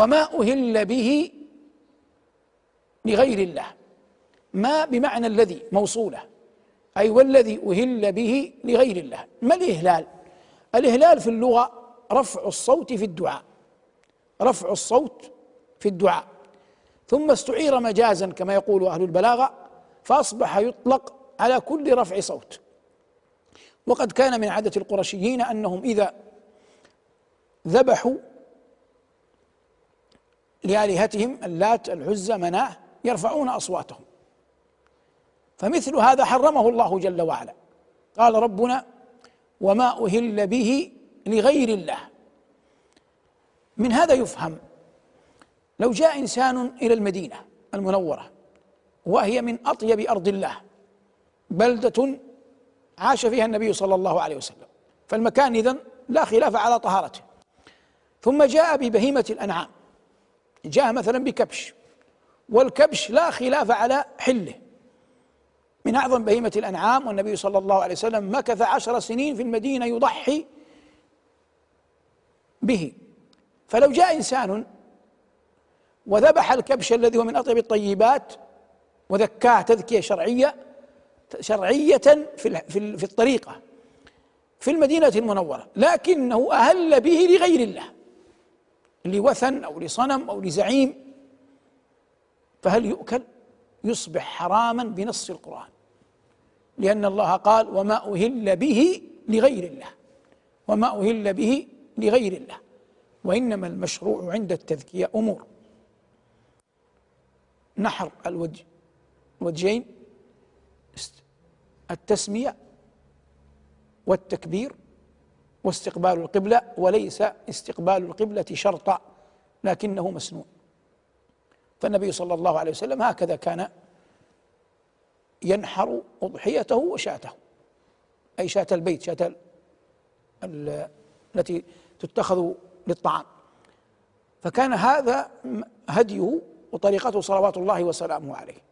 وما أهل به لغير الله. ما بمعنى الذي موصولة؟ أي والذي أهل به لغير الله. ما الإهلال؟ الإهلال في اللغة رفع الصوت في الدعاء. رفع الصوت في الدعاء. ثم استعير مجازا كما يقول أهل البلاغة فأصبح يطلق على كل رفع صوت. وقد كان من عادة القرشيين أنهم إذا ذبحوا لآلهتهم اللات العزى مناه يرفعون أصواتهم. فمثل هذا حرمه الله جل وعلا. قال ربنا وما أهل به لغير الله. من هذا يفهم لو جاء إنسان إلى المدينة المنورة وهي من أطيب أرض الله بلدة عاش فيها النبي صلى الله عليه وسلم فالمكان إذن لا خلاف على طهارته. ثم جاء ببهيمة الأنعام. جاء مثلا بكبش والكبش لا خلاف على حله. من أعظم بهيمة الأنعام والنبي صلى الله عليه وسلم مكث عشر سنين في المدينة يضحي به. فلو جاء إنسان وذبح الكبش الذي هو من أطيب الطيبات وذكاه تذكية شرعية شرعية في في الطريقة في المدينة المنورة لكنه أهل به لغير الله. لوثن أو لصنم أو لزعيم فهل يؤكل؟ يصبح حراما بنص القرآن. لأن الله قال وما أهل به لغير الله وما أهل به لغير الله وإنما المشروع عند التذكية أمور. نحر الوجه الوجهين التسمية والتكبير واستقبال القبلة وليس استقبال القبلة شرطا لكنه مسنون. فالنبي صلى الله عليه وسلم هكذا كان ينحر أضحيته وشاته أي شاة البيت شاة التي تتخذ للطعام. فكان هذا هديه وطريقته صلوات الله وسلامه عليه.